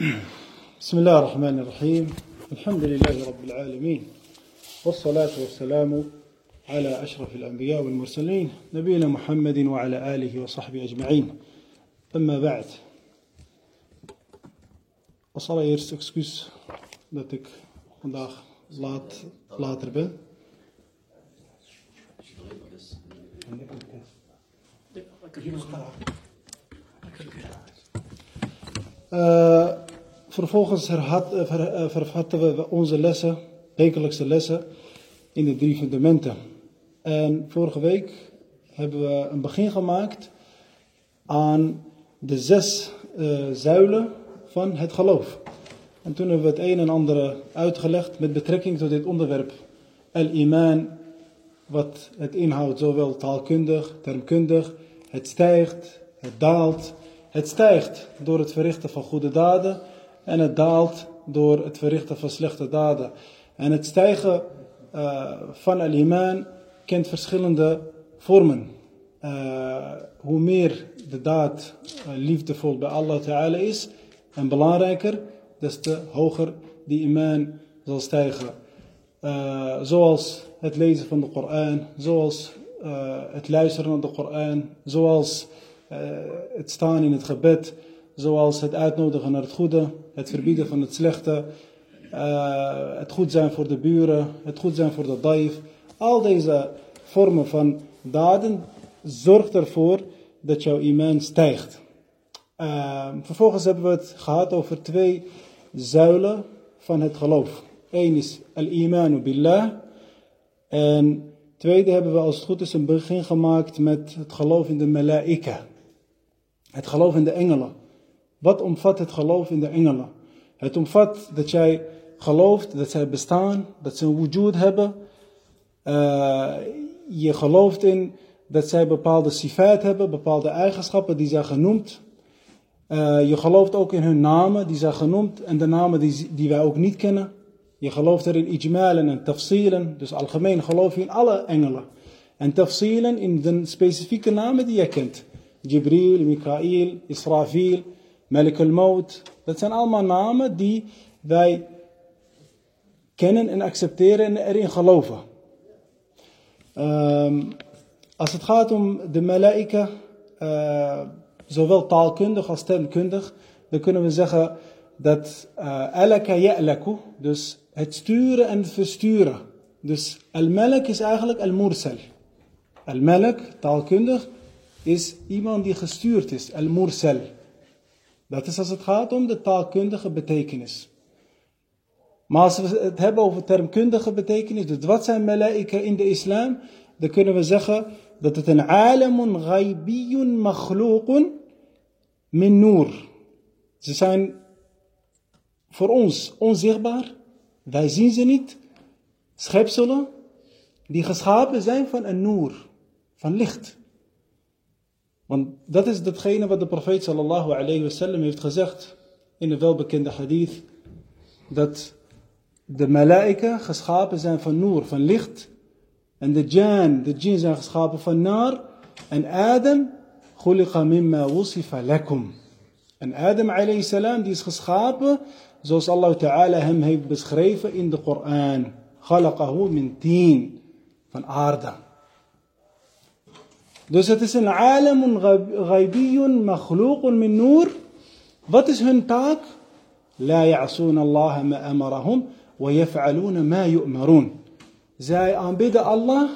بسم الله الرحمن الرحيم. الحمد لله رب العالمين. والصلاة والسلام على أشرف الأنبياء والمرسلين نبينا محمد وعلى آله وصحبه أجمعين. أما بعد. Als allereerst excuus dat ik vandaag laat, later ben. Vervolgens ver, uh, vervatten we onze lessen, wekelijkse lessen, in de drie fundamenten. En vorige week hebben we een begin gemaakt aan de zes zuilen van het geloof. En toen hebben we het een en ander uitgelegd met betrekking tot dit onderwerp. El-Iman, wat het inhoudt, zowel taalkundig, termkundig. Het stijgt, het daalt. Het stijgt door het verrichten van goede daden en het daalt door het verrichten van slechte daden. En het stijgen uh, van al-iman kent verschillende vormen. Uh, hoe meer de daad uh, liefdevol bij Allah Ta'ala is en belangrijker, des te hoger die iman zal stijgen. zoals het lezen van de Koran, zoals het luisteren naar de Koran, zoals het staan in het gebed, zoals het uitnodigen naar het goede, het verbieden van het slechte, uh, het goed zijn voor de buren, het goed zijn voor de daif. Al deze vormen van daden zorgt ervoor dat jouw iman stijgt. Uh, vervolgens hebben we het gehad over twee zuilen van het geloof. Eén is al-imanu billah en tweede hebben we als het goed is een begin gemaakt met het geloof in de malaika. Het geloof in de engelen. Wat omvat het geloof in de engelen? Het omvat dat jij gelooft dat zij bestaan, dat ze een wujud hebben. Uh, je gelooft in dat zij bepaalde sifat hebben, bepaalde eigenschappen die zijn genoemd. Uh, je gelooft ook in hun namen, die zijn genoemd, en de namen die, die wij ook niet kennen. Je gelooft er in ijmalen en tafsilen, dus algemeen geloof je in alle engelen. En tafsilen in de specifieke namen die je kent. Jibril, Mikael, Israfil, Malik al-Maut. Dat zijn allemaal namen die wij kennen en accepteren en erin geloven. Um, als het gaat om de malaika, uh, zowel taalkundig als stemkundig, dan kunnen we zeggen dat alaka uh, ya'laku, dus het sturen en het versturen. Dus al-malak is eigenlijk al-mursal. Al-malak, taalkundig, is iemand die gestuurd is, al-mursal. Dat is als het gaat om de taalkundige betekenis. Maar als we het hebben over termkundige betekenis, dus wat zijn malaika in de islam, dan kunnen we zeggen dat het een alamun ghaibiyun makhluqun min noor. Ze zijn voor ons onzichtbaar, wij zien ze niet. Schepselen die geschapen zijn van een noor, van licht. Want dat is datgene wat de profeet sallallahu alayhi heeft gezegd in de welbekende hadith. Dat de malaika geschapen zijn van noor, van licht. En de jan, de jinn zijn geschapen van naar. En Adam, khuliqa mimma wusifa lakum. En Adam alayhi salam, die is geschapen zoals Allah ta'ala hem heeft beschreven in de Koran. Khalaqahu min tiin, van aarde. Dus het is een alamun ghaibiyun makhluqun min noor. Wat is hun taak? La ya'soon Allah ma amarahum wa yaf'aluna ma yu'marun. Zij aanbidden Allah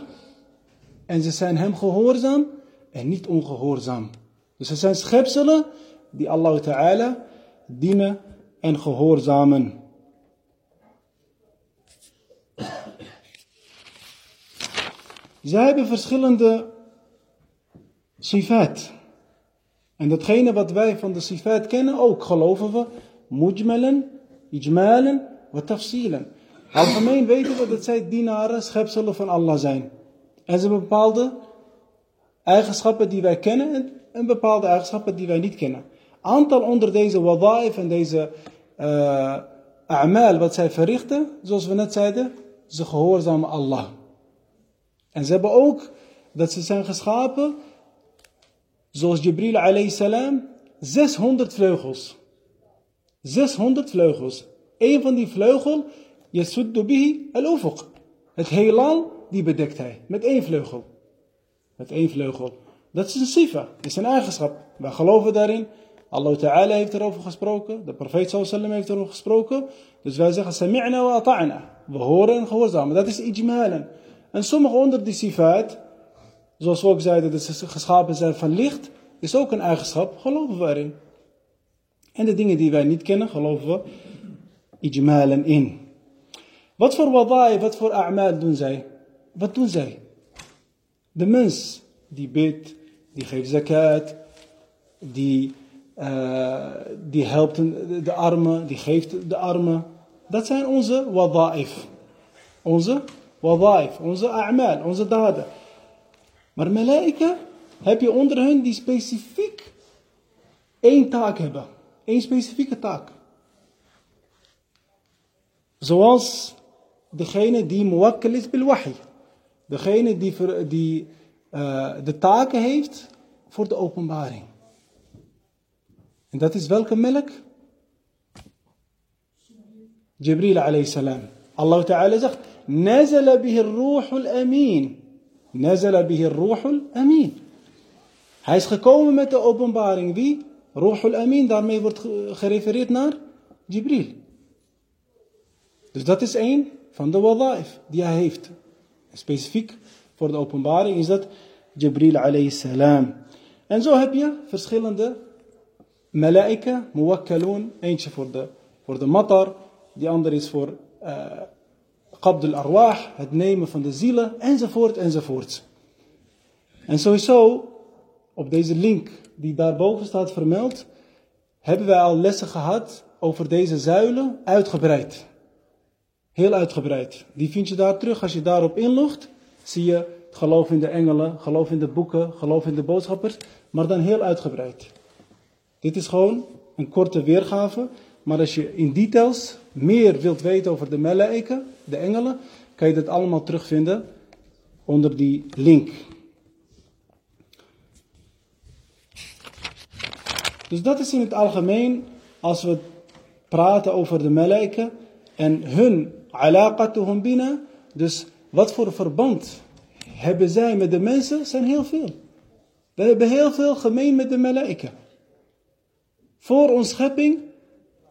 en ze zijn hem gehoorzaam en niet ongehoorzaam. Dus ze zijn schepselen die Allah Ta'ala dienen en gehoorzamen. Zij hebben verschillende sifat. En datgene wat wij van de sifat kennen, ook geloven we, mujmalen, ijmalen, wat tafsilen. Algemeen weten we dat zij dienaren, schepselen van Allah zijn. En ze hebben bepaalde eigenschappen die wij kennen en bepaalde eigenschappen die wij niet kennen. Aantal onder deze wadaif en deze uh, a'mal wat zij verrichten, zoals we net zeiden, ze gehoorzamen Allah. En ze hebben ook dat ze zijn geschapen zoals Jibril alayhi salam, 600 vleugels. 600 vleugels. Eén van die vleugel, yasuddu bihi al-ufuq. Het heelal, die bedekt hij. Met één vleugel. Met één vleugel. Dat is een sifa, is een eigenschap. Wij geloven daarin. Allah Ta'ala heeft erover gesproken. De profeet sallam heeft erover gesproken. Dus wij zeggen, sami'na wa ata'na. We horen en gehoorzamen. Dat is ijmalen. En sommige onder die sifaat, zoals we ook zeiden, dat ze geschapen zijn van licht, is ook een eigenschap. Geloven we erin. En de dingen die wij niet kennen, geloven we ijmalen in. Wat voor wadai, wat voor a'mal doen zij? Wat doen zij? De mens die bidt, die geeft zakat, die, uh, die helpt de armen, die geeft de armen. Dat zijn onze wadaif. Onze wadaif, onze a'mal, onze daden. Maar malaika heb je onder hen die specifiek één taak hebben. Eén specifieke taak. Zoals degene die muwakkal is bil wahi. Degene die, die uh, de taken heeft voor de openbaring. En dat is welke melk? Jibril alayhi salam. Allah Ta'ala zegt, Nazala bihi ruhul amin. Nazala bihi ruhul amin. Hij is gekomen met de openbaring. Wie? Ruhul amin. Daarmee wordt gerefereerd naar Jibril. Dus dat is één van de wadaif die hij heeft. Specifiek voor de openbaring is dat Jibril alayhi salam. En zo heb je verschillende malaika, muwakkaloon. Eentje voor de, voor de matar, die andere is voor uh, qabd al-arwah, het nemen van de zielen, enzovoort, enzovoort. En sowieso, op deze link die daarboven staat vermeld, hebben wij al lessen gehad over deze zuilen uitgebreid. Heel uitgebreid. Die vind je daar terug. Als je daarop inlogt, zie je geloof in de engelen, geloof in de boeken, geloof in de boodschappers, maar dan heel uitgebreid. Dit is gewoon een korte weergave, maar als je in details meer wilt weten over de Melaeken, de engelen, kan je dat allemaal terugvinden onder die link. Dus dat is in het algemeen, als we praten over de Melaeken en hun alaqatuhum bina, dus wat voor verband hebben zij met de mensen, zijn heel veel. We hebben heel veel gemeen met de malaika. Voor ons schepping,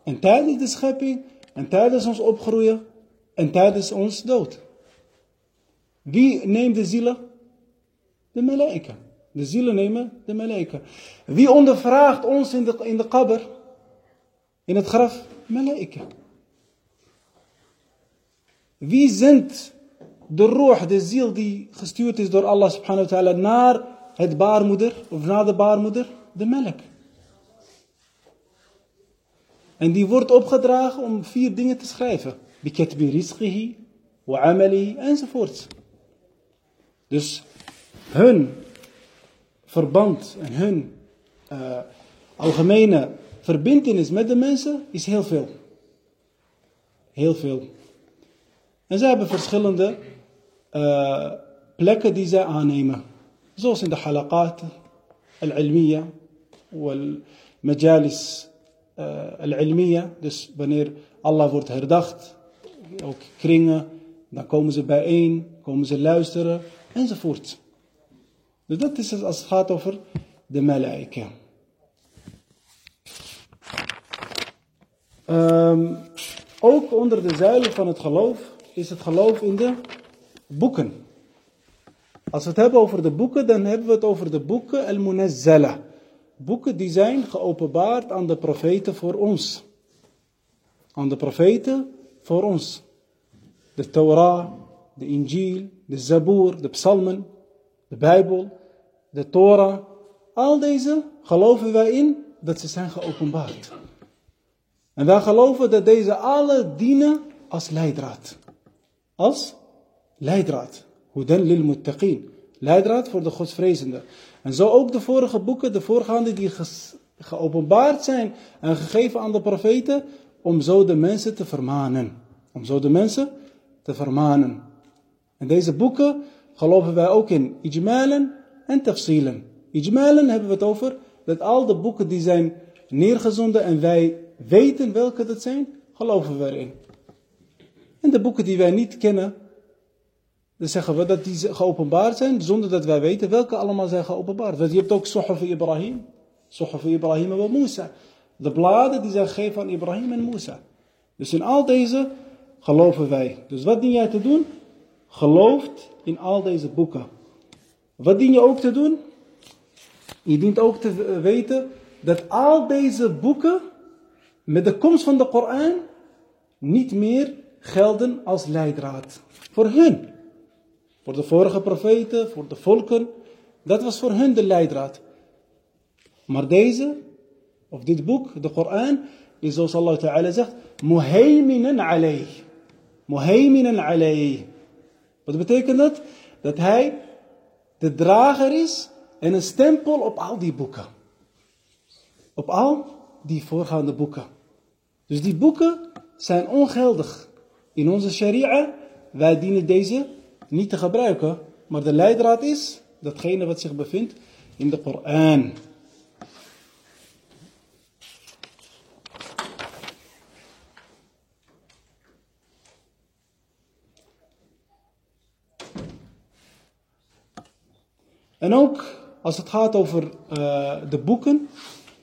en tijdens de schepping, en tijdens ons opgroeien, en tijdens ons dood. Wie neemt de zielen? De malaika. De zielen nemen de malaika. Wie ondervraagt ons in de, in de kabber? In het graf? Malaika. Wie zendt de roh, de ziel die gestuurd is door Allah subhanahu wa ta'ala naar het baarmoeder, of naar de baarmoeder, de melk. En die wordt opgedragen om vier dingen te schrijven. Bikatbi rizqihi, wa amali, enzovoort. Dus hun verband en hun uh, algemene verbindenis met de mensen is heel veel. Heel veel. En ze hebben verschillende uh, plekken die zij aannemen. Zoals in de halaqat, al-ilmiya, wal-majalis uh, al-ilmiya. Dus wanneer Allah wordt herdacht, ook kringen, dan komen ze bijeen, komen ze luisteren, enzovoort. Dus dat is het als het gaat over de malaika. Um, ook onder de zuilen van het geloof is het geloof in de boeken. Als we het hebben over de boeken, dan hebben we het over de boeken al-munazzala. Boeken die zijn geopenbaard aan de profeten voor ons. Aan de profeten voor ons. De Torah, de Injil, de Zabur, de Psalmen, de Bijbel, de Torah. Al deze geloven wij in dat ze zijn geopenbaard. En wij geloven dat deze alle dienen als leidraad als leidraad. Hudan lil muttaqin. Leidraad voor de godsvrezenden. En zo ook de vorige boeken, de voorgaande die geopenbaard zijn en gegeven aan de profeten, om zo de mensen te vermanen. Om zo de mensen te vermanen. En deze boeken geloven wij ook in ijmalen en tafsilen. Ijmalen hebben we het over dat al de boeken die zijn neergezonden en wij weten welke dat zijn, geloven we erin. En de boeken die wij niet kennen, dan zeggen we dat die geopenbaard zijn zonder dat wij weten welke allemaal zijn geopenbaard. Want je hebt ook Sohaf Ibrahim, Sohaf Ibrahim en Musa. De bladen die zijn gegeven aan Ibrahim en Musa. Dus in al deze geloven wij. Dus wat dien jij te doen? Gelooft in al deze boeken. Wat dien je ook te doen? Je dient ook te weten dat al deze boeken met de komst van de Koran niet meer gelden als leidraad. Voor hun. Voor de vorige profeten, voor de volken. Dat was voor hun de leidraad. Maar deze, of dit boek, de Koran, is zoals Allah Ta'ala zegt, muhaiminan alayh. Muhaiminan alayh. Wat betekent dat? Dat hij de drager is en een stempel op al die boeken. Op al die voorgaande boeken. Dus die boeken zijn ongeldig. In onze sharia, wij dienen deze niet te gebruiken. Maar de leidraad is datgene wat zich bevindt in de Koran. En ook als het gaat over uh, de boeken,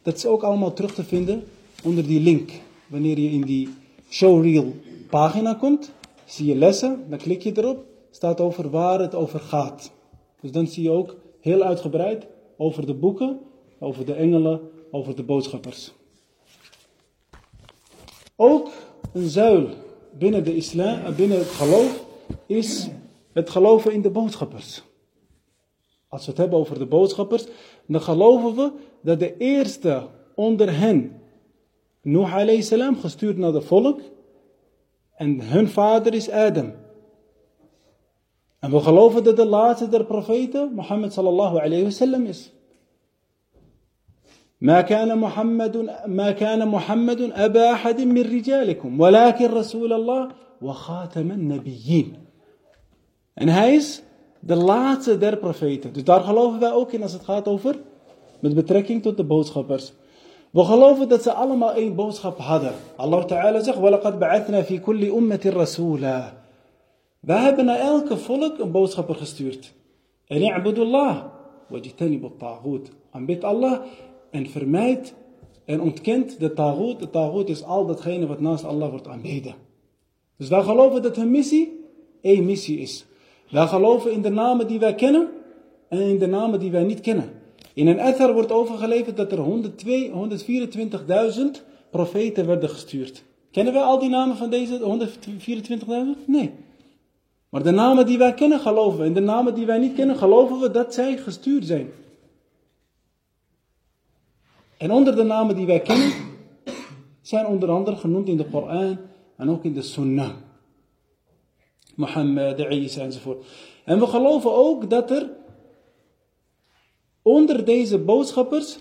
dat is ook allemaal terug te vinden onder die link. Wanneer je in die showreel pagina komt, zie je lessen, dan klik je erop, staat over waar het over gaat. Dus dan zie je ook heel uitgebreid over de boeken, over de engelen, over de boodschappers. Ook een zuil binnen de islam, binnen het geloof, is het geloven in de boodschappers. Als we het hebben over de boodschappers, dan geloven we dat de eerste onder hen, Nuh alayhi salam, gestuurd naar de volk, en hun vader is Adam. En we geloven dat de laatste der profeten, Mohammed sallallahu alayhi wasallam, is. ما كان محمد ما كان محمد أبا أحد من رجالكم ولكن رسول الله وخاتم النبيين. En hij is de laatste der profeten. Dus daar geloven wij ook in als het gaat over met betrekking tot de boodschappers. We geloven dat ze allemaal één boodschap hadden. Allah Ta'ala zegt: وَلَقَدْ بَعَثْنَا فِي كُلِّ أُمَّةٍ رَسُولًا Wij hebben naar elke volk een boodschapper gestuurd. En i'budullah wajtanibu taghut. Aanbid Allah en vermijd en ontkent de taghut. De taghut is al datgene wat naast Allah wordt aanbeden. Dus wij geloven dat hun missie één missie is. Wij geloven in de namen die wij kennen en in de namen die wij niet kennen. In een ether wordt overgeleverd dat er 124.000 profeten werden gestuurd. Kennen wij al die namen van deze 124.000? Nee. Maar de namen die wij kennen geloven we. En de namen die wij niet kennen geloven we dat zij gestuurd zijn. En onder de namen die wij kennen zijn onder andere genoemd in de Koran en ook in de Sunnah. Mohammed, Isa enzovoort. En we geloven ook dat er onder deze boodschappers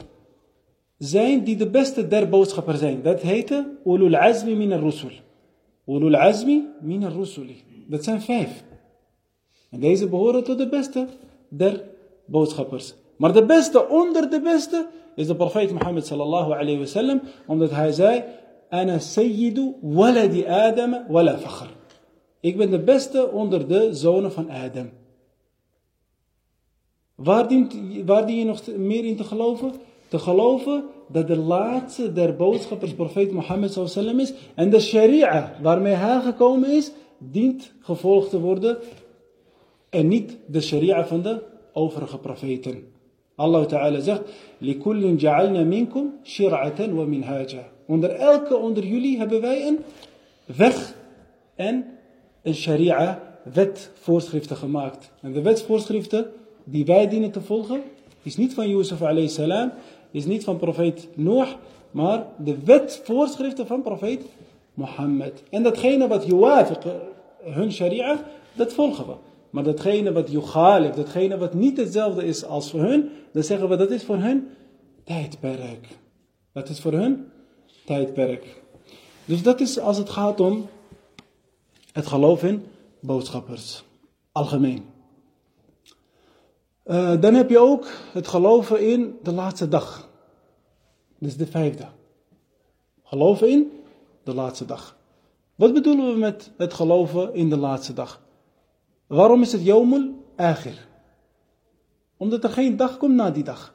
zijn die de beste der boodschappers zijn. Dat heette Ulul Azmi min al-Rusul. Ulul Azmi min al-Rusuli. Dat zijn vijf. En deze behoren tot de beste der boodschappers. Maar de beste onder de beste is de profeet Mohammed sallallahu alayhi wasallam. Omdat hij zei, Ana sayyidu waladi Adam wala fakhr. Ik ben de beste onder de zonen van Adam. Waar dient, waar dien je nog meer in te geloven? Te geloven dat de laatste der boodschappers, profeet Mohammed sallam is. En de sharia waarmee hij gekomen is, dient gevolgd te worden. En niet de sharia van de overige profeten. Allah Ta'ala zegt, لِكُلٍّ جَعَلْنَا مِنْكُمْ شِرْعَةً وَمِنْهَاجًا Onder elke onder jullie hebben wij een weg en een sharia wetvoorschriften gemaakt. En de wetsvoorschriften die wij dienen te volgen, is niet van Yusuf alayhi salam, is niet van profeet Noach, maar de wetvoorschriften van profeet Mohammed. En datgene wat yuwafiq, hun sharia, dat volgen we. Maar datgene wat yughalif, datgene wat niet hetzelfde is als voor hun, dan zeggen we dat is voor hun tijdperk. Dat is voor hun tijdperk. Dus dat is als het gaat om het geloof in boodschappers. Algemeen. Uh, dan heb je ook het geloven in de laatste dag. Dus de vijfde. Geloven in de laatste dag. Wat bedoelen we met het geloven in de laatste dag? Waarom is het Yomul Akhir? Omdat er geen dag komt na die dag.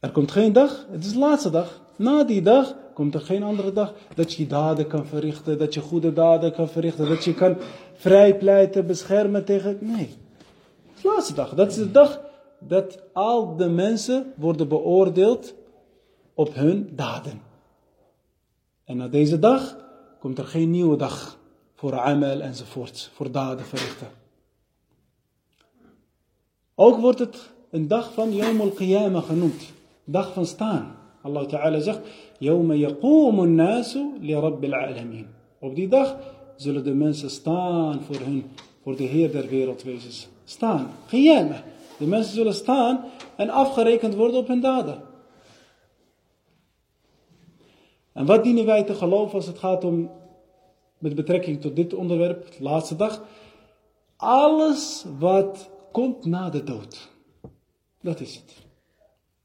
Er komt geen dag, het is de laatste dag. Na die dag komt er geen andere dag dat je daden kan verrichten, dat je goede daden kan verrichten, dat je kan vrijpleiten, beschermen tegen. Nee. De laatste dag. Dat is de dag dat al de mensen worden beoordeeld op hun daden. En na deze dag komt er geen nieuwe dag voor amal enzovoort, voor daden verrichten. Ook wordt het een dag van Yom al-Qiyamah genoemd. Dag van staan. Allah Ta'ala zegt: nasu li alamin. Op die dag zullen de mensen staan voor hun, voor de Heer der wereldwezens. Staan. De mensen zullen staan en afgerekend worden op hun daden. En wat dienen wij te geloven als het gaat om, met betrekking tot dit onderwerp, de laatste dag? Alles wat komt na de dood. Dat is het.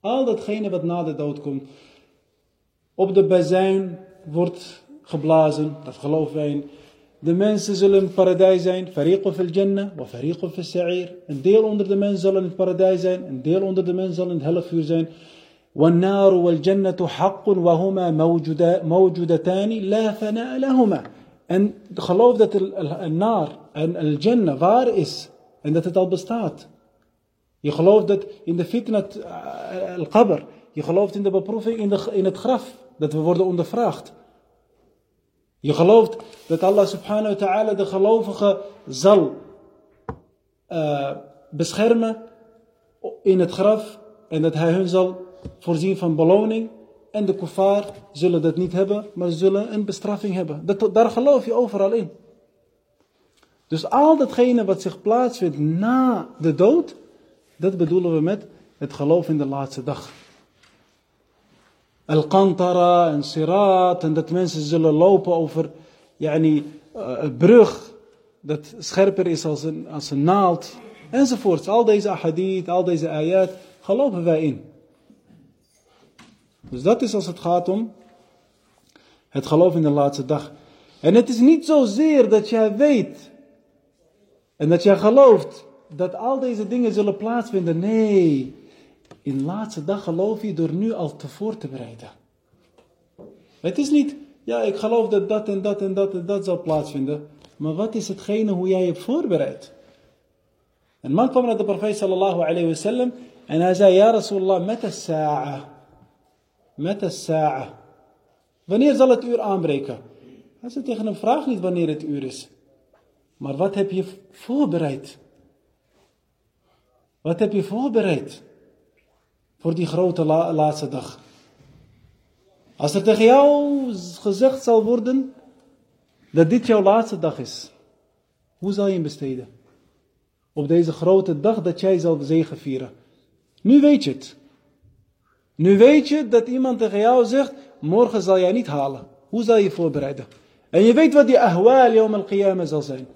Al datgene wat na de dood komt. Op de bazuin wordt geblazen, dat geloven wij in. De mensen zullen in het paradijs zijn. Fariqu fil jannah wa fariqu fil sa'ir. Een deel onder de mensen zal in het paradijs zijn. Een deel onder de mensen zal in het helfuur zijn. والنار والجنة حق وهما موجودتان لا فناء لهما. En geloof dat de naar en al jannah waar is en dat het al bestaat. Je gelooft dat in de fitnat al-qabr, je gelooft in de beproeving in, de, in het graf, dat we worden ondervraagd. Je gelooft dat Allah subhanahu wa ta'ala de gelovigen zal uh, beschermen in het graf en dat hij hun zal voorzien van beloning. En de kuffar zullen dat niet hebben, maar zullen een bestraffing hebben. Dat, daar geloof je overal in. Dus al datgene wat zich plaatsvindt na de dood, dat bedoelen we met het geloof in de laatste dag. Al-Qantara en Sirat en dat mensen zullen lopen over yani, uh, een brug dat scherper is als een, als een naald enzovoorts. Al deze ahadith, al deze ayat, geloven wij in. Dus dat is als het gaat om het geloof in de laatste dag. En het is niet zozeer dat jij weet en dat jij gelooft dat al deze dingen zullen plaatsvinden. Nee, in de laatste dag geloof je door nu al te voor te bereiden. Het is niet, ja, ik geloof dat dat en dat en dat en dat zal plaatsvinden. Maar wat is hetgene hoe jij hebt voorbereid? Een man kwam naar de profeet sallallahu alayhi wa sallam en hij zei, ja Rasulallah, met de sa'a. Met de sa'a. Wanneer zal het uur aanbreken? Hij zei tegen hem, vraag niet wanneer het uur is. Maar wat heb je voorbereid? Wat heb je voorbereid? Voor die grote laatste dag. Als er tegen jou gezegd zal worden dat dit jouw laatste dag is. Hoe zal je hem besteden? Op deze grote dag dat jij zal zegen vieren. Nu weet je het. Nu weet je dat iemand tegen jou zegt, morgen zal jij niet halen. Hoe zal je je voorbereiden? En je weet wat die ahwal yawm al-qiyamah zal zijn.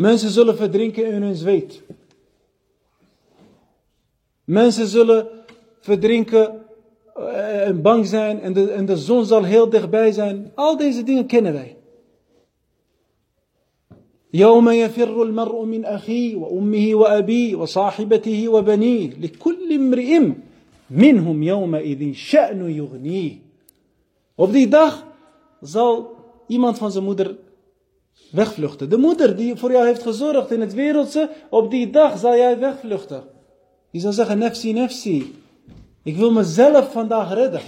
Mensen zullen verdrinken in hun zweet. Mensen zullen verdrinken eh, en bang zijn en de, en de zon zal heel dichtbij zijn. Al deze dingen kennen wij. يوم يفر المرء من أخيه وأمه وأبيه وصاحبته وبنيه لكل امرئ منهم يومئذ شأن يغنيه Op die dag zal iemand van zijn moeder wegvluchten. De moeder die voor jou heeft gezorgd in het wereldse, op die dag zal jij wegvluchten. Je zal zeggen, nefsi, nefsi. Ik wil mezelf vandaag redden.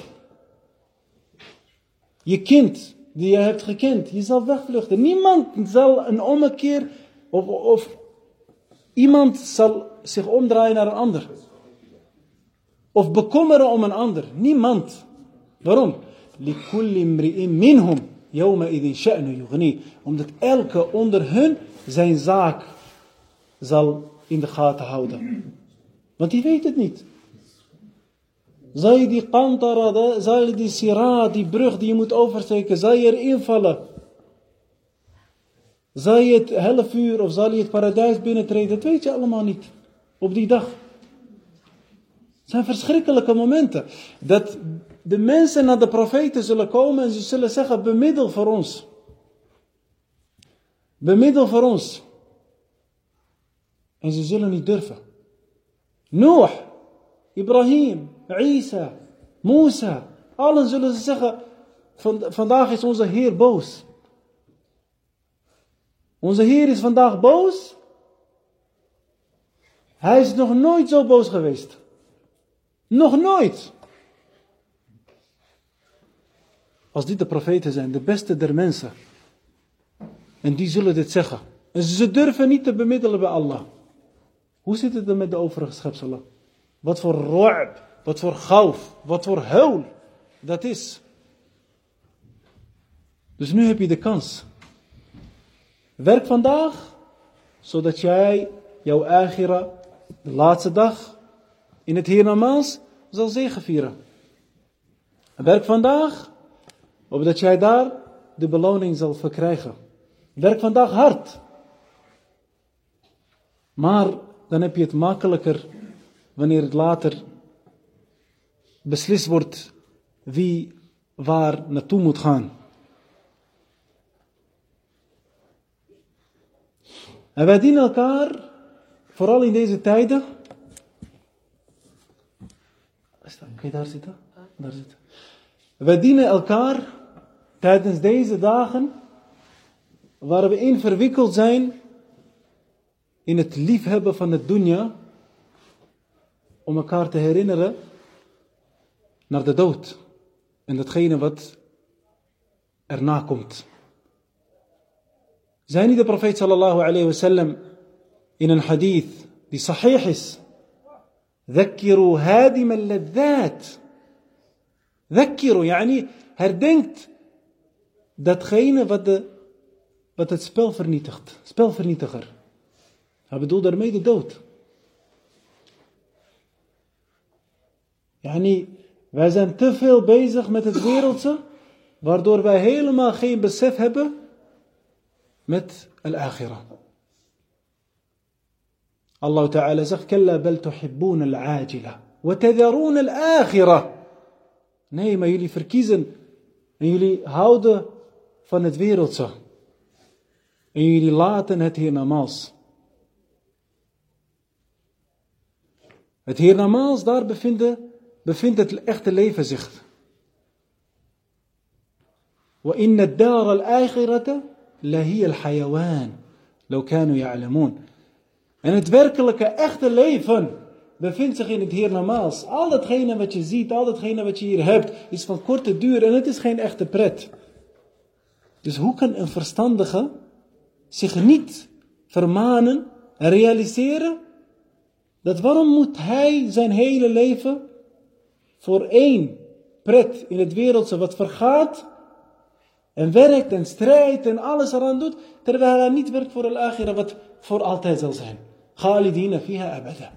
Je kind die je hebt gekend, je zal wegvluchten. Niemand zal een ommekeer of, of iemand zal zich omdraaien naar een ander. Of bekommeren om een ander. Niemand. Waarom? لِكُلِّ Idin sha'nu yughni. Omdat elke onder hun zijn zaak zal in de gaten houden. Want die weet het niet. Zal je die kantara, je die sirat, die brug die je moet oversteken, zij er invallen. je het half uur of zal je het paradijs binnentreden, dat weet je allemaal niet. Op die dag. Zijn verschrikkelijke momenten. Dat de mensen naar de profeten zullen komen en ze zullen zeggen, bemiddel voor ons. Bemiddel voor ons. En ze zullen niet durven. Noach, Ibrahim, Isa, Musa, allen zullen ze zeggen, vandaag is onze Heer boos. Onze Heer is vandaag boos. Hij is nog nooit zo boos geweest. Nog nooit. Als dit de profeten zijn, de beste der mensen. En die zullen dit zeggen. En ze durven niet te bemiddelen bij Allah. Hoe zit het dan met de overige schepselen? Wat voor ru'b, wat voor gauf, wat voor huil dat is. Dus nu heb je de kans. Werk vandaag, zodat jij jouw agira, de laatste dag, in het hiernamaals zal zegevieren. Werk vandaag, opdat jij daar de beloning zal verkrijgen. Werk vandaag hard. Maar dan heb je het makkelijker wanneer het later beslist wordt wie waar naartoe moet gaan. En wij dienen elkaar, vooral in deze tijden. Kun je daar zitten? Daar zitten. Wij dienen elkaar tijdens deze dagen, waar we in verwikkeld zijn in het liefhebben van het dunya, om elkaar te herinneren naar de dood en datgene wat erna komt. Zijn niet de profeet sallallahu alayhi wasallam in een hadith die sahih is. ذكروا هادم اللذات ذكروا يعني herdenkt datgene wat, de, wat het spel vernietigt. Spelvernietiger. Hij bedoelt daarmee de dood. Yani, wij zijn te veel bezig met het wereldse, waardoor wij helemaal geen besef hebben met al-akhirah. الله تعالى زغ كلا بل تحبون العاجلة وتذرون الآخرة. نعم يلي فركيزن يلي هاود فان الدويرلتس يلي لاتن هت هير نماز. هت نماز دار بفند بفندت الأخت اللي زغ وإن الدار الآخرة لا هي الحيوان لو كانوا يعلمون. En het werkelijke, echte leven bevindt zich in het hiernamaals. Al datgene wat je ziet, al datgene wat je hier hebt, is van korte duur en het is geen echte pret. Dus hoe kan een verstandige zich niet vermanen en realiseren dat waarom moet hij zijn hele leven voor één pret in het wereldse wat vergaat en werkt en strijdt en alles eraan doet, terwijl hij niet werkt voor al-akhira wat voor altijd zal zijn. Khalidina fiha abada.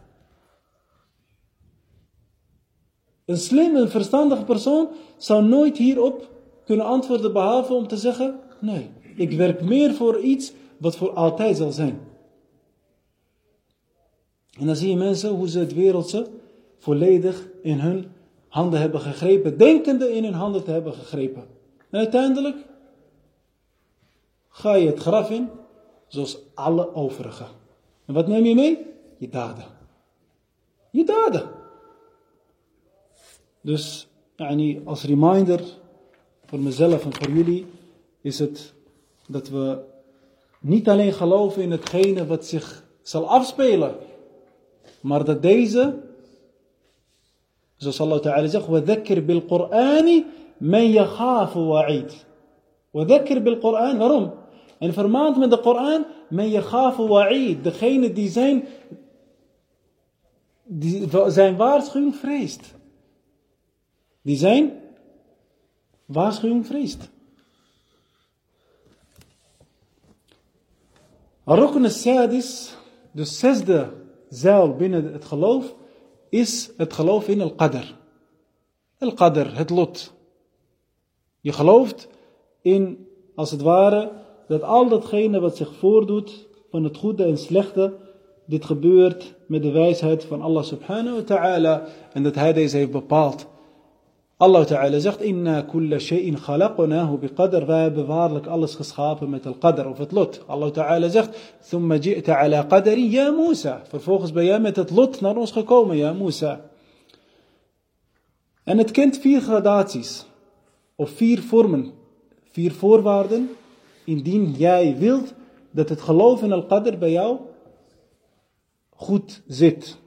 Een slim en verstandige persoon zou nooit hierop kunnen antwoorden behalve om te zeggen, nee, ik werk meer voor iets wat voor altijd zal zijn. En dan zie je mensen hoe ze het wereldse volledig in hun handen hebben gegrepen, denkende in hun handen te hebben gegrepen. En uiteindelijk ga je het graf in, zoals alle overigen. En wat neem je mee? Je daden. Je daden. Dus yani, als reminder voor mezelf en voor jullie is het dat we niet alleen geloven in hetgene wat zich zal afspelen, maar dat deze, zoals Allah Ta'ala zegt, وَذَكِّرْ بِالْقُرْآنِ مَنْ يَخَافُ وَعِيدْ وَذَكِّرْ بِالْقُرْآنِ Waarom? En vermaand met de Koran, men je gafu wa'id, degene die zijn, die zijn waarschuwing vreest. Die zijn waarschuwing vreest. Rukn sadis, de zesde zeil binnen het geloof, is het geloof in al-qadr. Al-qadr, het lot. Je gelooft in, als het ware, dat al datgene wat zich voordoet van het goede en slechte, dit gebeurt met de wijsheid van Allah subhanahu wa ta'ala en dat hij deze heeft bepaald. Allah ta'ala zegt, inna kulla shay'in khalaqnahu biqadr. Wij hebben waarlijk alles geschapen met al qadr of het lot. Allah ta'ala zegt, thumma ji'ta ala qadari ya Musa. Vervolgens ben jij met het lot naar ons gekomen, ja Musa. En het kent vier gradaties, of vier vormen, vier voorwaarden, indien jij wilt dat het geloof in al-qadr bij jou goed zit.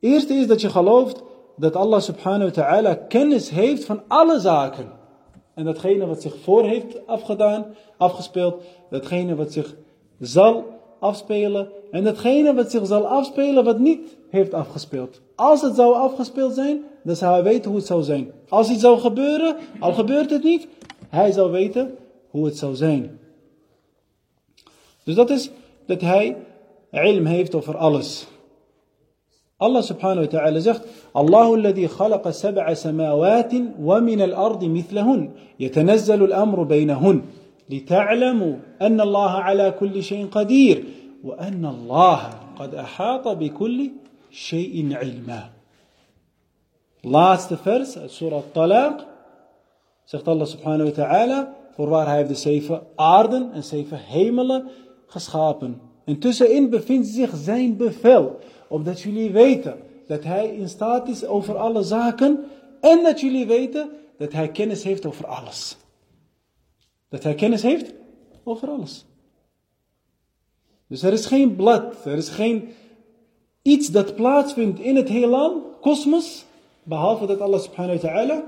Eerste is dat je gelooft dat Allah subhanahu wa ta'ala kennis heeft van alle zaken. En datgene wat zich voor heeft afgedaan, afgespeeld, datgene wat zich zal afspelen en datgene wat zich zal afspelen wat niet heeft afgespeeld. Als het zou afgespeeld zijn, dan zou hij weten hoe het zou zijn. Als iets zou gebeuren, al gebeurt het niet, hij zou weten hoe het zou zijn. Dus dat is dat hij ilm heeft over alles. Allah subhanahu wa ta'ala zegt, Allahu alladhi khalaqa sab'a samawatin wa min al-ardi mithlahun, yatanazzalu al-amru baynahun, lita'lamu anna Allah ala kulli shay'in qadir, wa anna Allah qad ahata bi kulli shay'in ilma. Laatste vers uit surah Talaq, zegt Allah subhanahu wa ta'ala, voorwaar hij heeft de zeven aarden en zeven hemelen geschapen. En tussenin bevindt zich zijn bevel opdat jullie weten dat hij in staat is over alle zaken en dat jullie weten dat hij kennis heeft over alles. Dat hij kennis heeft over alles. Dus er is geen blad, er is geen iets dat plaatsvindt in het heelal, kosmos, behalve dat Allah subhanahu wa ta'ala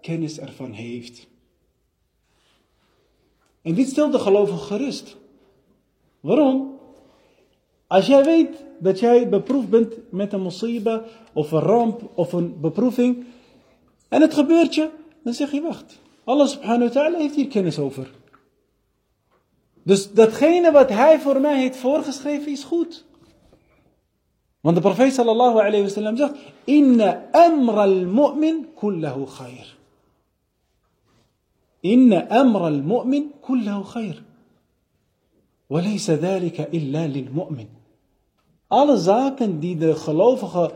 kennis ervan heeft. En dit stelt de gelovige gerust. Waarom? Als jij weet dat jij beproefd bent met een musiba of een ramp of een beproeving en het gebeurt je, dan zeg je wacht. Allah subhanahu wa ta'ala heeft hier kennis over. Dus datgene wat hij voor mij heeft voorgeschreven is goed. Want de profeet sallallahu alayhi wa sallam zegt, Inna amra al-mu'min kullahu khair. Inna amra al-mu'min kullahu khair. وليس ذلك إلا للمؤمن alle zaken die de gelovige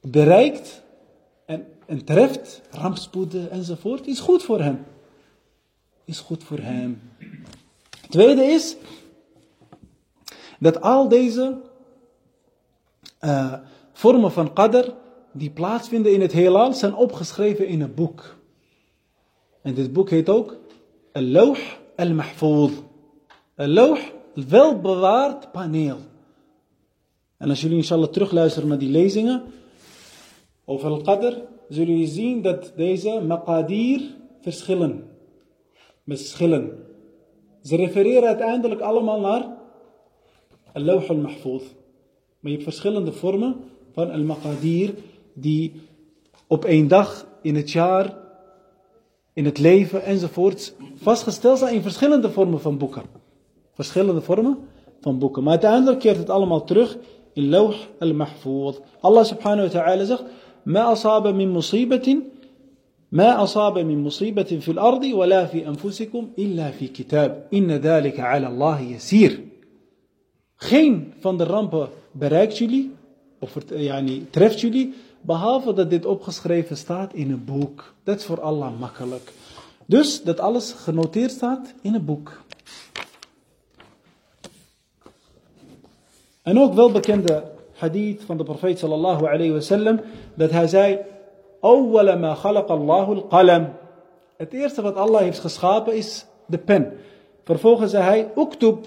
bereikt en, en treft, rampspoeden enzovoort, is goed voor hem. Is goed voor hem. Tweede is dat al deze uh, vormen van qadr die plaatsvinden in het heelal zijn opgeschreven in een boek. En dit boek heet ook Al-Lawh al-Mahfoud. Al-Lawh, wel bewaard paneel. En als jullie inshallah terugluisteren naar die lezingen over al-Qadr, zullen jullie zien dat deze maqadir verschillen. Verschillen. Ze refereren uiteindelijk allemaal naar al-Lawh al-Mahfuz. Maar je hebt verschillende vormen van al-Maqadir die op één dag, in het jaar, in het leven enzovoorts vastgesteld zijn in verschillende vormen van boeken. Verschillende vormen van boeken. Maar uiteindelijk keert het allemaal terug اللوح المحفوظ الله سبحانه وتعالى زغ ما أصاب من مصيبة ما أصاب من مصيبة في الأرض ولا في أنفسكم إلا في كتاب إن ذلك على الله يسير Geen van de rampen bereikt jullie, of yani, treft jullie, behalve dat dit opgeschreven staat in een boek. Dat is voor Allah makkelijk. Dus dat alles genoteerd staat in een boek. En ook wel bekende hadith van de profeet sallallahu alayhi wa sallam, dat hij zei, ma al-qalam. Het eerste wat Allah heeft geschapen is de pen. Vervolgens zei hij, uktub,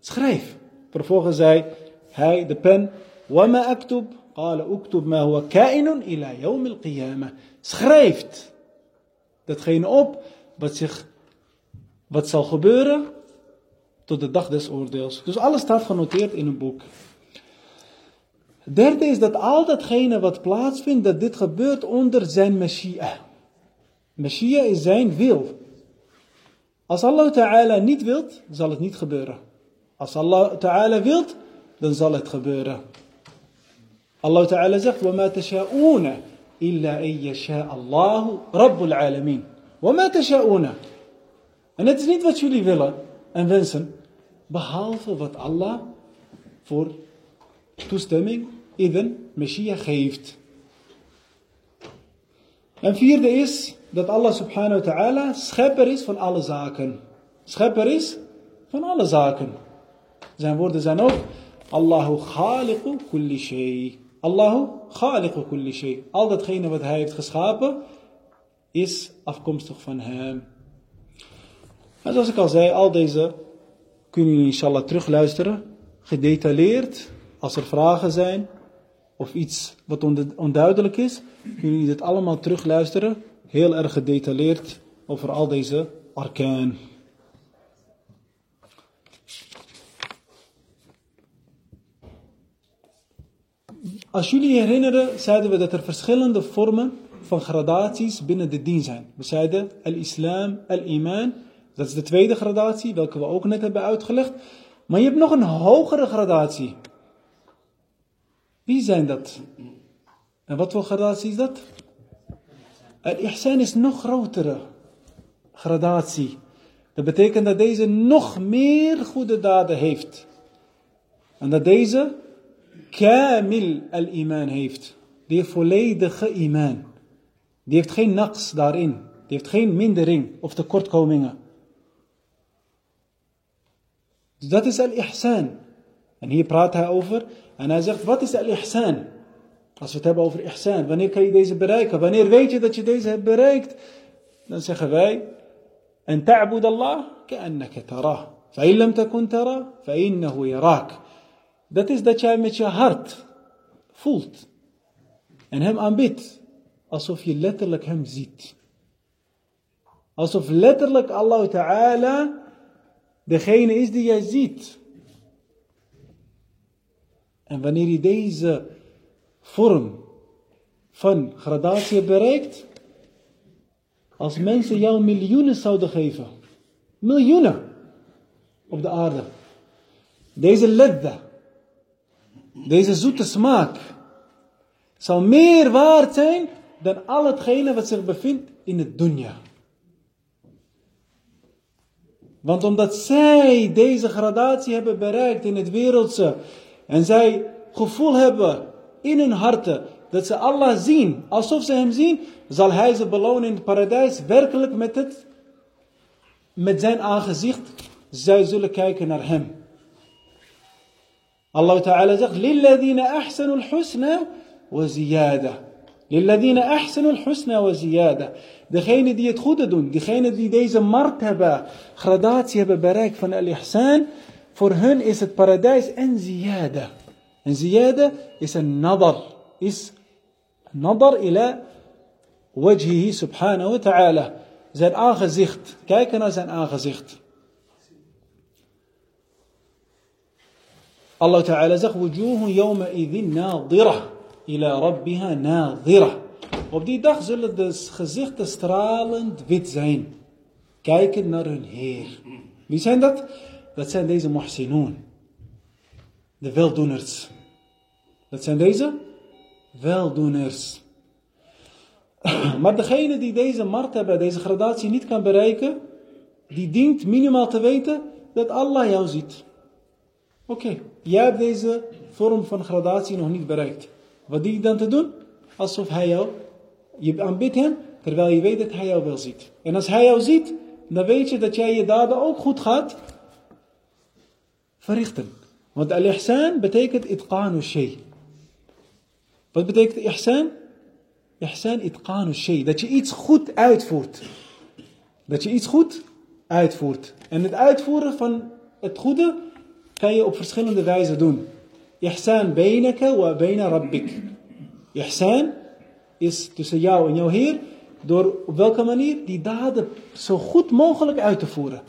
schrijf. Vervolgens zei hij, de pen, wama aktub, qala uktub ma huwa kainun ila yawm al-qiyamah. Schrijft datgene op wat zich, wat zal gebeuren tot de dag des oordeels. Dus alles staat genoteerd in een boek. Derde is dat al datgene wat plaatsvindt, dat dit gebeurt onder zijn Messiah. Messiah is zijn wil. Als Allah Ta'ala niet wilt, zal het niet gebeuren. Als Allah Ta'ala wilt, dan zal het gebeuren. Allah Ta'ala zegt, وَمَا تَشَاءُونَ إِلَّا أَن يَشَاءَ اللَّهُ رَبُّ الْعَالَمِينَ وَمَا تَشَاءُونَ En het is niet wat jullie willen en wensen, behalve wat Allah voor toestemming, idem, Messiah geeft. En vierde is dat Allah subhanahu wa ta'ala schepper is van alle zaken. Schepper is van alle zaken. Zijn woorden zijn ook Allahu khaliqu kulli shay. Allahu khaliqu kulli shay. Al datgene wat hij heeft geschapen is afkomstig van hem. En zoals ik al zei, al deze kunnen jullie inshallah terugluisteren. Gedetailleerd. Als er vragen zijn of iets wat onduidelijk is, kunnen jullie dit allemaal terugluisteren. Heel erg gedetailleerd over al deze arkaan. Als jullie herinneren, zeiden we dat er verschillende vormen van gradaties binnen de dien zijn. We zeiden al-islam, al-iman. Dat is de tweede gradatie, welke we ook net hebben uitgelegd. Maar je hebt nog een hogere gradatie. Wie zijn dat? En wat voor gradatie is dat? Al-ihsan is nog grotere gradatie. Dat betekent dat deze nog meer goede daden heeft. En dat deze kamil al-iman heeft. Die volledige iman. Die heeft geen naqs daarin. Die heeft geen mindering of tekortkomingen. Dus dat is al-ihsan. En hier praat hij over. En hij zegt, wat is al-ihsan? Als we het hebben over ihsan. Wanneer kan je deze bereiken? Wanneer weet je dat je deze hebt bereikt? Dan zeggen wij. En ta'bud Allah ka'annaka tarah. فإن لم تكن ترى فإنه يراك dat is dat jij met je hart voelt en hem aanbidt alsof je letterlijk hem ziet. Alsof letterlijk Allah Ta'ala degene is die jij ziet. En wanneer je deze vorm van gradatie bereikt, als mensen jou miljoenen zouden geven, miljoenen op de aarde, deze ledda, deze zoete smaak zal meer waard zijn dan al hetgene wat zich bevindt in het dunya. Want omdat zij deze gradatie hebben bereikt in het wereldse en zij gevoel hebben in hun harten dat ze Allah zien, alsof ze hem zien, zal hij ze belonen in het paradijs werkelijk met het, met zijn aangezicht. Zij zullen kijken naar hem. Allah Ta'ala zegt, لِلَّذِينَ أَحْسَنُوا الْحُسْنَى وَزِيَادَةً لِلَّذِينَ أَحْسَنُوا الْحُسْنَى وَزِيَادَةً Degene die het goede doen, degene die deze markt hebben, gradatie hebben bereikt van al-ihsan, voor hun is het paradijs en ziyada. En ziyada is een nadar, is nadar ila wajhihi subhanahu wa ta'ala. Zijn aangezicht, kijken naar zijn aangezicht. Allah Ta'ala zegt, wujuhun yawma idhin nadira, ila rabbiha nadira. Op die dag zullen de gezichten stralend wit zijn. Kijken naar hun Heer. Wie zijn dat? Dat zijn deze muhsinoon. De weldoeners. Dat zijn deze weldoeners. Maar degene die deze martaba, deze gradatie niet kan bereiken, die dient minimaal te weten dat Allah jou ziet. Oké, jij hebt deze vorm van gradatie nog niet bereikt. Wat dien je dan te doen? Alsof hij jou, je aanbidt hem, terwijl je weet dat hij jou wel ziet. En als hij jou ziet, dan weet je dat jij je daden ook goed gaat verrichten. Want al-ihsan betekent itqanu shay. Wat betekent ihsan? Ihsan itqanu shay. Dat je iets goed uitvoert. Dat je iets goed uitvoert. En het uitvoeren van het goede kan je op verschillende wijzen doen. Ihsan bainaka wa baina rabbik. Ihsan is tussen jou en jouw Heer door op welke manier die daden zo goed mogelijk uit te voeren.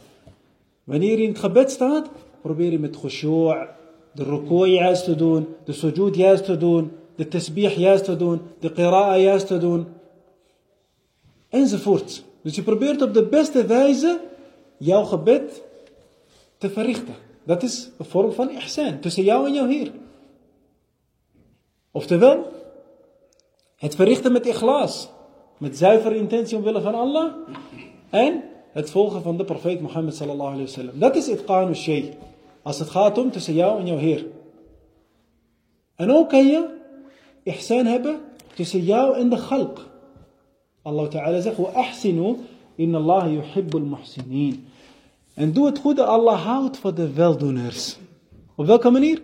Wanneer je in het gebed staat, probeer je met khushu' de rukooi juist te doen, de sujud juist te doen, de tasbih juist te doen, de qira'a juist te doen, enzovoort. Dus je probeert op de beste wijze jouw gebed te verrichten. Dat is een vorm van ihsan tussen jou en jouw Heer. Oftewel, het verrichten met ikhlas, met zuivere intentie omwille van Allah en het volgen van de profeet Mohammed sallallahu alayhi wasallam. Dat is itqanu shay. Als het gaat om tussen jou en jouw Heer. En ook kan je ihsan hebben tussen jou en de khalq. Allah Ta'ala zegt, wa ahsinu inna Allah yuhibbul muhsinin. En doe het goede, Allah houdt voor de weldoeners. Op welke manier?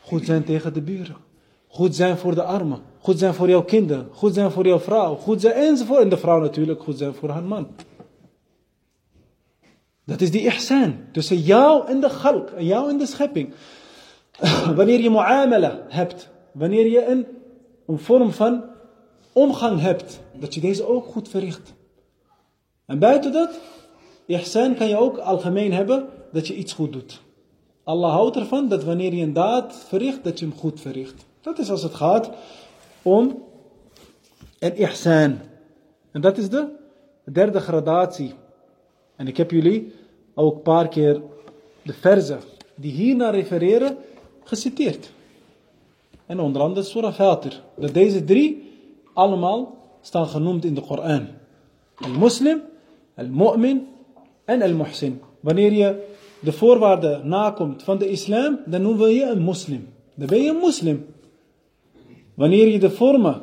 Goed zijn tegen de buren. Goed zijn voor de armen. Goed zijn voor jouw kinderen. Goed zijn voor jouw vrouw. Goed zijn enzovoort. En de vrouw natuurlijk goed zijn voor haar man. Dat is die ihsan. Tussen jou en de galk. En jou en de schepping. wanneer je mu'amala hebt. Wanneer je een, een vorm van omgang hebt. Dat je deze ook goed verricht. En buiten dat. Ihsan kan je ook algemeen hebben. Dat je iets goed doet. Allah houdt ervan dat wanneer je een daad verricht. Dat je hem goed verricht. Dat is als het gaat om een ihsan. En dat is de derde gradatie. En ik heb jullie ook een paar keer de verzen die hiernaar refereren geciteerd. En onder andere Surah Fatir. Dat deze drie allemaal staan genoemd in de Koran. Al-Muslim, Al-Mu'min en Al-Muhsin. Wanneer je de voorwaarden nakomt van de islam, dan noemen we je een moslim. Dan ben je een moslim. Wanneer je de vormen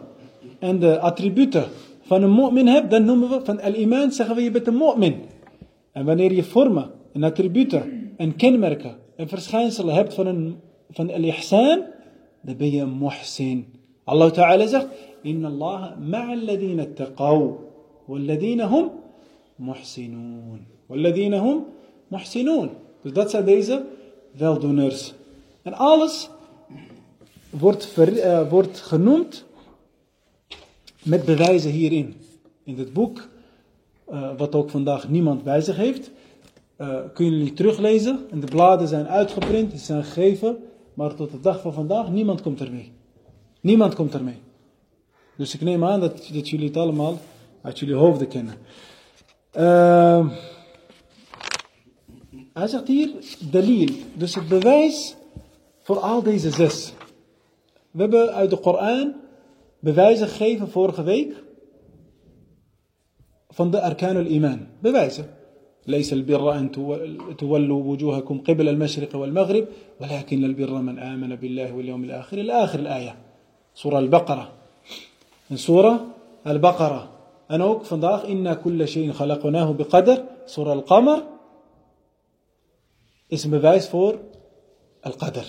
en de attributen van een mu'min hebt, dan noemen we van al-iman, zeggen we je bent een mu'min. En wanneer je vormen en attributen en kenmerken en verschijnselen hebt van, een, van al-ihsan, dan ben je een muhsin. Allah Ta'ala zegt, Inna Allah ma'alladina taqaw, walladina hum muhsinoon. Walladina hum muhsinoon. Dus dat zijn deze weldoeners. En alles wordt, uh, wordt genoemd met bewijzen hierin. In dit boek, uh, wat ook vandaag niemand bij zich heeft, uh, kunnen jullie teruglezen. En de bladen zijn uitgeprint, die zijn gegeven, maar tot de dag van vandaag, niemand komt ermee. Niemand komt ermee. Dus ik neem aan dat, dat jullie het allemaal uit jullie hoofden kennen. Uh, hij zegt hier, dalil. Dus het bewijs voor al deze zes. We hebben uit de Koran bewijzen gegeven vorige week van de arkan al-iman. Bewijzen. ليس البر أن تولوا وجوهكم قبل المشرق والمغرب ولكن البر من آمن بالله واليوم الآخر إلى آخر الآية سورة البقرة من سورة البقرة أنا ook vandaag إنا كل شيء خلقناه بقدر سورة القمر is een voor al-qadr.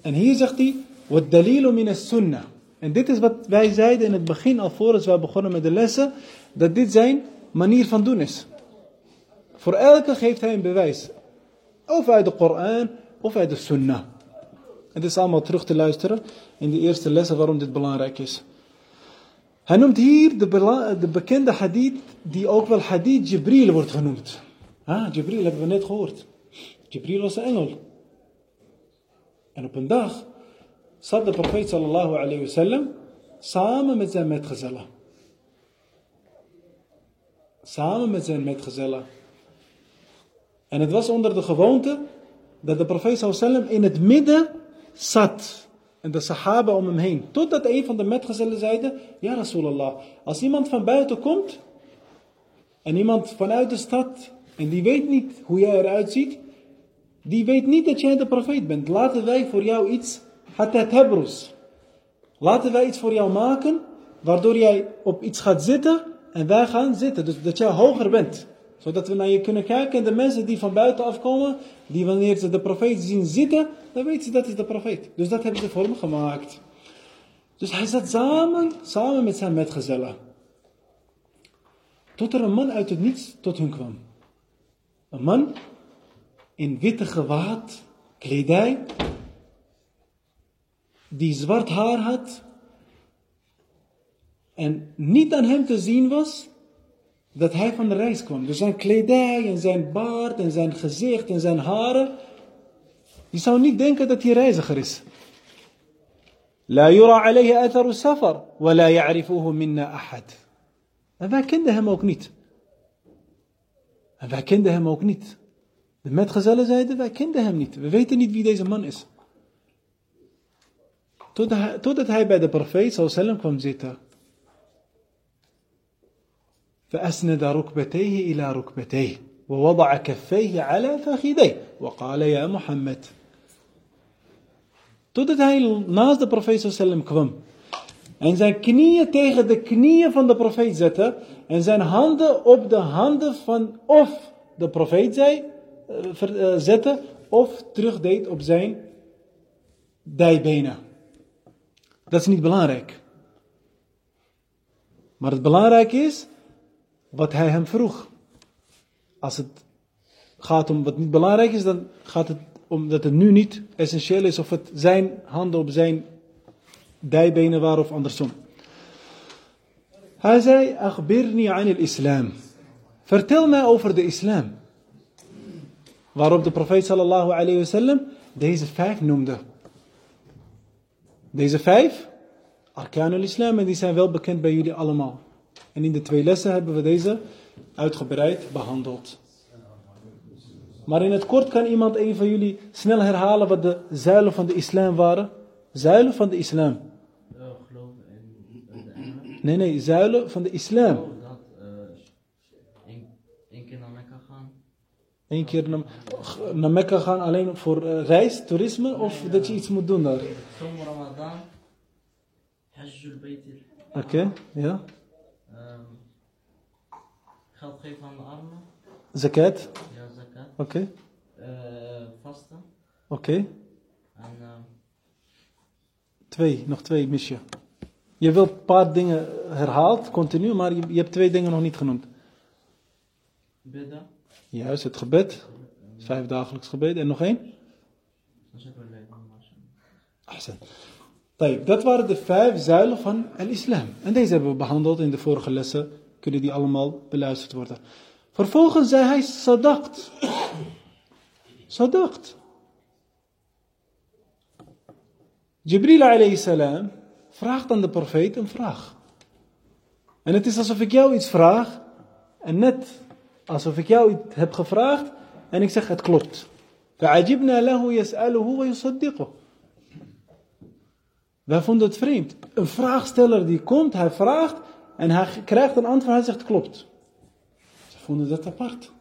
En hier zegt hij, wat dalilu min sunnah. En dit is wat wij zeiden in het begin, alvorens wij begonnen met de lessen, dat dit zijn manier van doen is. Voor elke geeft hij een bewijs. Of uit de Koran, of uit de sunnah. Het is allemaal terug te luisteren in de eerste lessen waarom dit belangrijk is. Hij noemt hier de, de bekende hadith, die ook wel hadith Jibril wordt genoemd. Ah, Jibril hebben we net gehoord. Jibril was een engel. En op een dag zat de profeet sallallahu alayhi wasallam samen met zijn metgezellen. Samen met zijn metgezellen. En het was onder de gewoonte dat de profeet sallallahu in het midden zat. En de sahaba om hem heen. Totdat een van de metgezellen zeiden, ja Rasulallah, als iemand van buiten komt en iemand vanuit de stad en die weet niet hoe jij eruit ziet, die weet niet dat jij de profeet bent. Laten wij voor jou iets, hatat hebrus. Laten wij iets voor jou maken, waardoor jij op iets gaat zitten en wij gaan zitten. Dus dat jij hoger bent. Zodat we naar je kunnen kijken en de mensen die van buiten afkomen, die wanneer ze de profeet zien zitten, dan weten ze dat is de profeet. Dus dat hebben ze voor hem gemaakt. Dus hij zat samen, samen met zijn metgezellen. Tot er een man uit het niets tot hun kwam. Een man in witte gewaad, kledij, die zwart haar had en niet aan hem te zien was dat hij van de reis kwam. Dus zijn kledij en zijn baard en zijn gezicht en zijn haren, je zou niet denken dat hij reiziger is. لا يرى عليه أثر السفر ولا يعرفه منا أحد. En wij kenden hem ook niet. En wij kenden hem ook niet. De metgezellen zeiden, wij kenden hem niet. We weten niet wie deze man is. Totdat hij, totdat hij bij de profeet sallam kwam zitten. فأسند ركبتيه إلى ركبتيه ووضع كفيه على فخذيه وقال يا محمد Totdat hij naast de profeet sallam kwam. En zijn knieën tegen de knieën van de profeet zette. En zijn handen op de handen van of de profeet zei, uh, zette. Of terugdeed op zijn dijbenen. Dat is niet belangrijk. Maar het belangrijke is wat hij hem vroeg. Als het gaat om wat niet belangrijk is, dan gaat het om dat het nu niet essentieel is of het zijn handen op zijn dijbenen waren of andersom. Hij zei, Akhbirni anil islam. Vertel mij over de islam. Waarop de profeet sallallahu alayhi wasallam deze vijf noemde. Deze vijf, arkanul islam, en die zijn wel bekend bij jullie allemaal. En in de twee lessen hebben we deze uitgebreid behandeld. Maar in het kort kan iemand een van jullie snel herhalen wat de zuilen van de islam waren? Zuilen van de islam. Nee, nee, zuilen van de islam. Oh, dat uh, één keer naar Mekka gaan. Eén keer naar, naar Mekka gaan alleen voor uh, reis, toerisme of dat je iets moet doen daar? Som Ramadan, Hajjul Baitil. Oké, ja. Um, geld geven aan de armen. Zakat? Ja, zakat. Oké. Uh, vasten. Oké. En uh, twee, nog twee mis je. Je wilt een paar dingen herhaald, continu, maar je, je hebt twee dingen nog niet genoemd. Bidden. Juist, het gebed. Vijf dagelijks gebed. En nog één? Ahsan. Dat waren de vijf zuilen van al-islam. En deze hebben we behandeld in de vorige lessen. Kunnen die allemaal beluisterd worden. Vervolgens zei hij sadakt. Sadakt. Jibril alayhi salam vraagt aan de profeet een vraag. En het is alsof ik jou iets vraag. En net alsof ik jou iets heb gevraagd. En ik zeg het klopt. فعجبنا له يسأله ويصدقه. Wij vonden het vreemd. Een vraagsteller die komt, hij vraagt en hij krijgt een antwoord, hij zegt klopt. Ze vonden dat apart.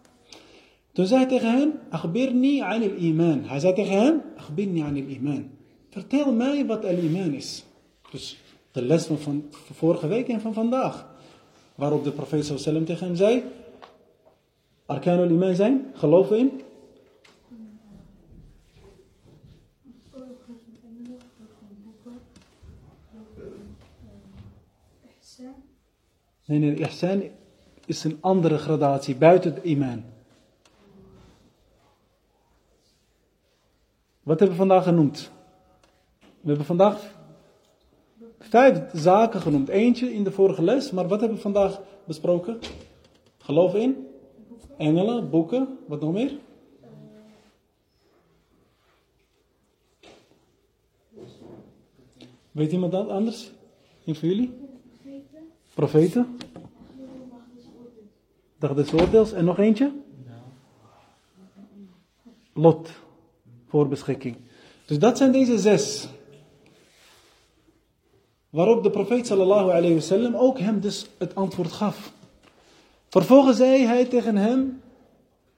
Toen zei hij tegen hen, akhbirni an iman. Hij zei tegen hen, akhbirni an iman. Vertel mij wat al-iman is. Dus de les van, van vorige week en van vandaag. Waarop de profeet sallam tegen hem zei, arkan al-iman zijn, geloven in Nee, nee, ihsan is een andere gradatie buiten het iman. Wat hebben we vandaag genoemd? We hebben vandaag vijf zaken genoemd. Eentje in de vorige les, maar wat hebben we vandaag besproken? Geloof in? Engelen, boeken, wat nog meer? Weet iemand dat anders? Een van jullie? Profeten? Dag des oordeels. En nog eentje? Lot. Voorbeschikking. Dus dat zijn deze zes. Waarop de profeet sallallahu alayhi wasallam ook hem dus het antwoord gaf. Vervolgens zei hij tegen hem,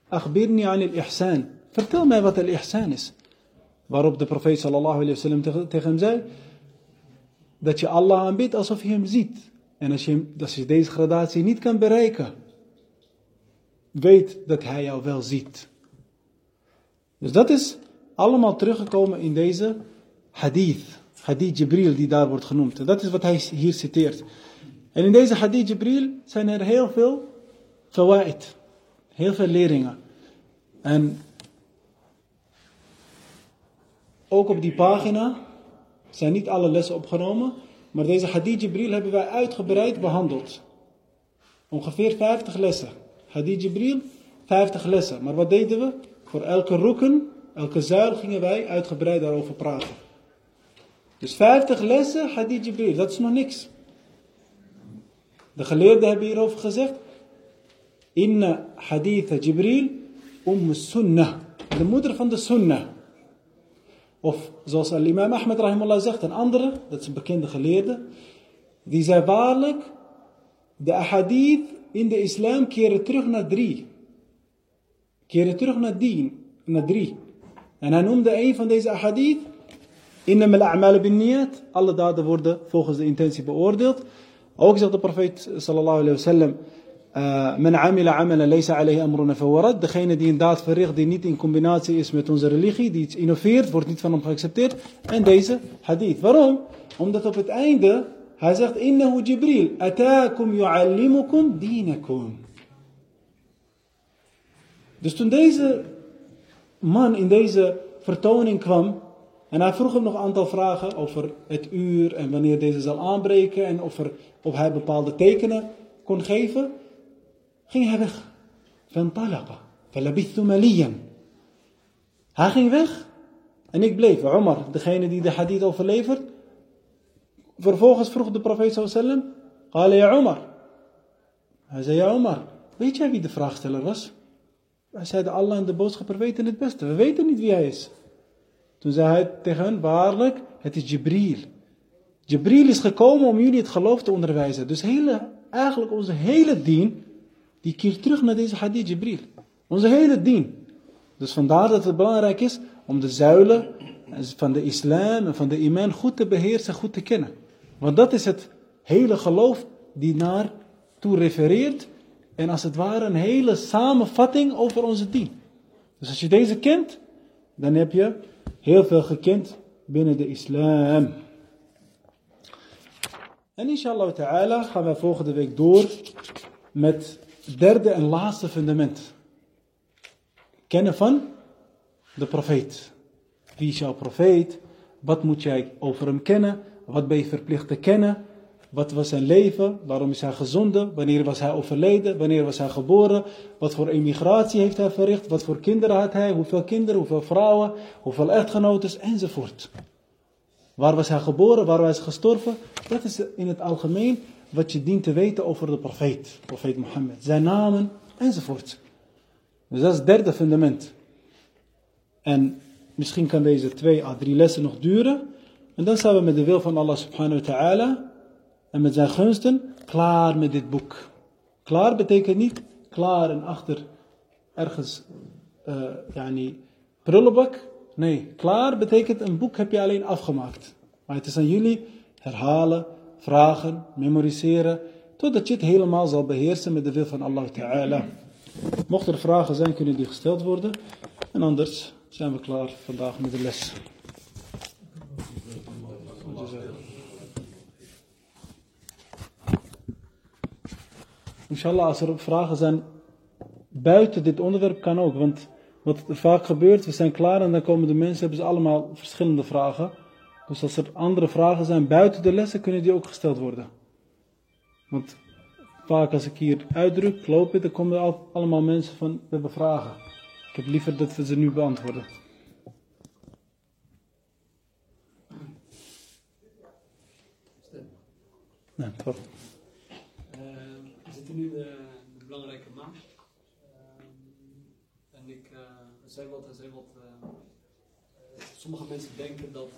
Akhbirni an al-ihsan. Vertel mij wat al-ihsan is. Waarop de profeet sallallahu alayhi wasallam tegen hem zei, dat je Allah aanbidt alsof je hem ziet. En als je, als je deze gradatie niet kan bereiken, weet dat hij jou wel ziet. Dus dat is allemaal teruggekomen in deze hadith. Hadith Jibril die daar wordt genoemd. En dat is wat hij hier citeert. En in deze hadith Jibril zijn er heel veel fawaid. Heel veel leringen. En ook op die pagina zijn niet alle lessen opgenomen. Maar deze hadith Jibril hebben wij uitgebreid behandeld. Ongeveer 50 lessen. Hadith Jibril, 50 lessen. Maar wat deden we? Voor elke roeken, elke zuil gingen wij uitgebreid daarover praten. Dus 50 lessen Hadith Jibril, dat is nog niks. De geleerden hebben hierover gezegd. Inna hadith Jibril um sunnah. De moeder van de sunnah. Of zoals al-imam Ahmed rahimullah zegt, een andere, dat is een bekende geleerde, die zei waarlijk, de ahadith in de islam keren terug naar drie. Keren terug naar, die, naar drie. En hij noemde een van deze ahadith, Innam al-a'mal bin niyat. Alle daden worden volgens de intentie beoordeeld. Ook zegt de profeet sallallahu alayhi wa sallam. Uh, men amila laysa alayhi amruna fawarad. Degene die een daad verricht die niet in combinatie is met onze religie, die iets innoveert, wordt niet van hem geaccepteerd. En deze hadith. Waarom? Omdat op het einde hij zegt: Innahu Jibril, ataakum yu'allimukum dinakum. Dus toen deze man in deze vertoning kwam, en hij vroeg hem nog een aantal vragen over het uur en wanneer deze zal aanbreken en of, er, of hij bepaalde tekenen kon geven, ging hij weg. Fantalaqa, falabithu maliyan. Hij ging weg en ik bleef. Omar, degene die de hadith overlevert. Vervolgens vroeg de profeet sallam, Qala ya Omar. Hij zei, ja Omar, weet jij wie de vraagsteller was? Wij zeiden, Allah en de boodschapper weten het beste. We weten niet wie hij is. Toen zei hij tegen hen, waarlijk, het is Jibril. Jibril is gekomen om jullie het geloof te onderwijzen. Dus hele, eigenlijk onze hele dien, die keert terug naar deze hadith Jibril. Onze hele dien. Dus vandaar dat het belangrijk is om de zuilen van de islam en van de iman goed te beheersen, goed te kennen. Want dat is het hele geloof die naar toe refereert en als het ware een hele samenvatting over onze dien. Dus als je deze kent, dan heb je heel veel gekend binnen de islam. En inshallah ta'ala gaan we volgende week door met derde en laatste fundament. Kennen van de profeet. Wie is jouw profeet? Wat moet jij over hem kennen? Wat ben je verplicht te kennen? Wat was zijn leven? Waarom is hij gezonden? Wanneer was hij overleden? Wanneer was hij geboren? Wat voor emigratie heeft hij verricht? Wat voor kinderen had hij? Hoeveel kinderen? Hoeveel vrouwen? Hoeveel echtgenotes? Enzovoort. Waar was hij geboren? Waar was hij gestorven? Dat is in het algemeen wat je dient te weten over de profeet. Profeet Mohammed. Zijn namen enzovoort. Dus dat is het derde fundament. En misschien kan deze twee à drie lessen nog duren. En dan zijn we met de wil van Allah subhanahu wa ta'ala en met zijn gunsten klaar met dit boek. Klaar betekent niet klaar en achter ergens, uh, yani, prullenbak. Nee, klaar betekent een boek heb je alleen afgemaakt. Maar het is aan jullie herhalen, vragen, memoriseren, totdat je het helemaal zal beheersen met de wil van Allah Ta'ala. Mochten er vragen zijn, kunnen die gesteld worden. En anders zijn we klaar vandaag met de les. Inshallah, als er vragen zijn buiten dit onderwerp, kan ook. Want wat vaak gebeurt, we zijn klaar en dan komen de mensen, hebben ze allemaal verschillende vragen. Dus als er andere vragen zijn buiten de lessen, kunnen die ook gesteld worden. Want vaak als ik hier uitdruk, loop ik, dan komen er allemaal mensen van, we hebben vragen. Ik heb liever dat we ze nu beantwoorden. Nee, top zitten nu de, de belangrijke maand. Uh, en ik uh, zei wat, zei wat sommige mensen denken dat